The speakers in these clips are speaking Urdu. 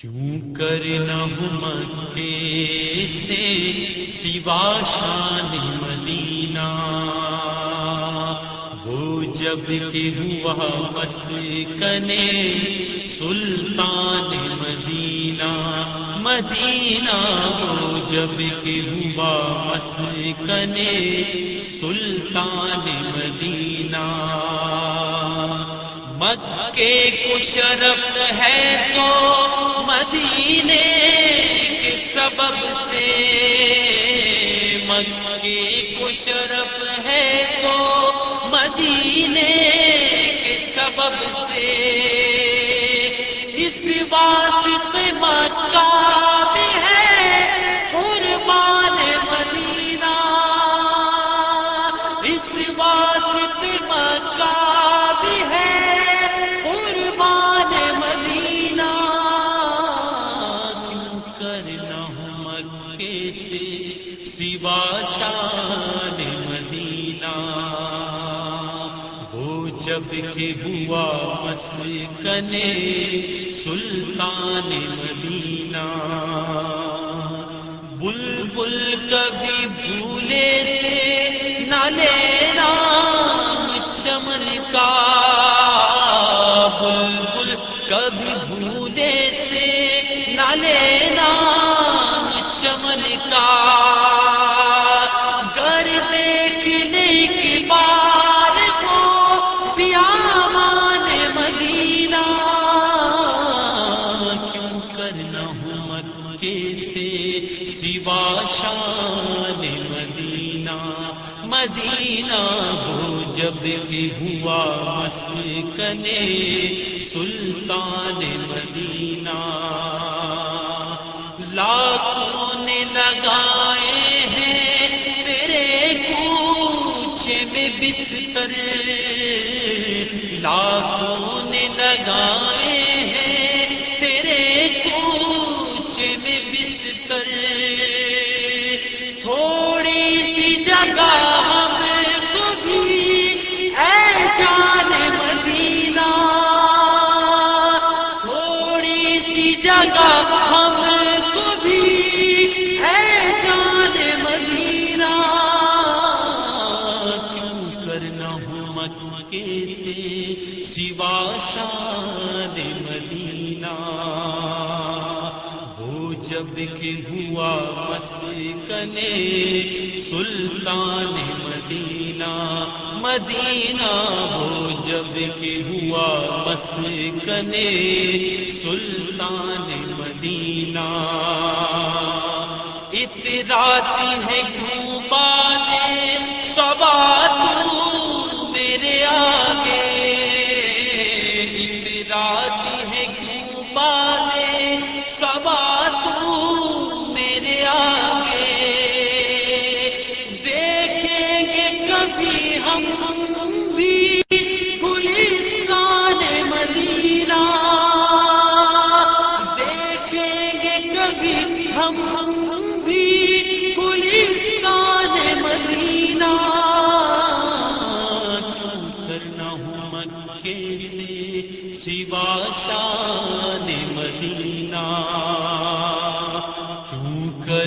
کیوں کرنا مکے سے سوا شان مدینہ۔ وہ جبکہ ہوا بس کنے سلطان مدینہ۔ مدینہ وہ جبکہ ہوا بس کنے سلطان مدینہ۔ مکے کو شرف ہے تو مدینے کے سبب سے مکے کو شرف ہے تو مدینے کے سبب سے اس واسطے مکہ ہے قربان مدینہ۔ اس واسطے مکہ سے سوا شان مدینہ۔ وہ جبکہ ہوا مسکنے سلطان مدینہ۔ بلبل کبھی بھولے سے نہ لینا چمن کا سے سوا شان مدینہ مدینہ ہو جبکہ ہوا مسکنے سلطان مدینہ۔ لاکھوں نے لگائے ہیں تیرے کوچے میں بستر۔ لاکھوں نے لگائے تھوڑی سی جگہ ہم کو بھی اے جان مدینہ، تھوڑی سی جگہ ہم کو بھی ہے جان مدینہ۔ کیوں کرنا ہوں مکے سے سوا شان مدینہ؟ جبکہ ہوا مسکنے سلطان مدینہ مدینہ وہ جبکہ ہوا مسکنے سلطان مدینہ۔ اتراتی ہے کیوں باتیں؟ سوا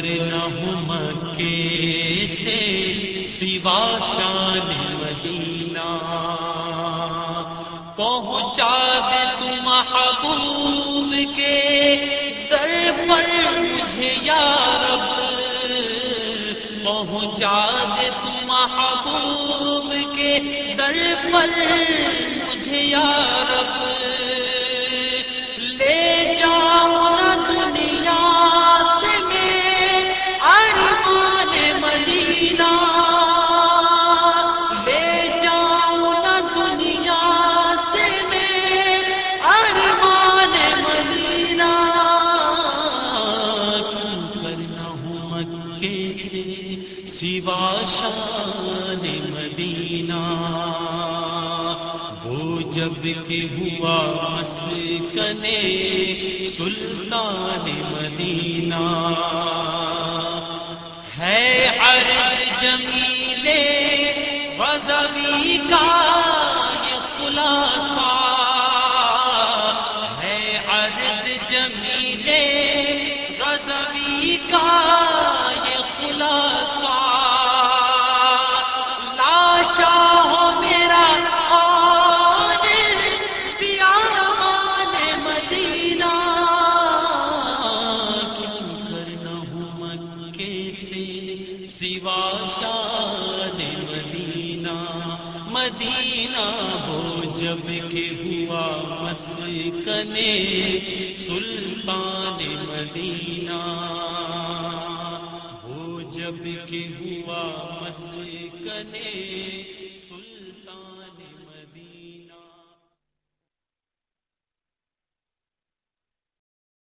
کیوں مکے سے سوا شان مدینہ۔ پہنچا دے تم محبوب کے در پر مجھے یا رب۔ پہنچا دے تم محبوب کے در پر مجھے یا سوا شان مدینہ۔ وہ جبکہ ہوا مسکنے سلطان مدینہ۔ ہے عرض جم مدینہ ہو جبکہ ہوا مسکنے سلطان مدینہ۔ ہو جبکہ ہوا مسکنے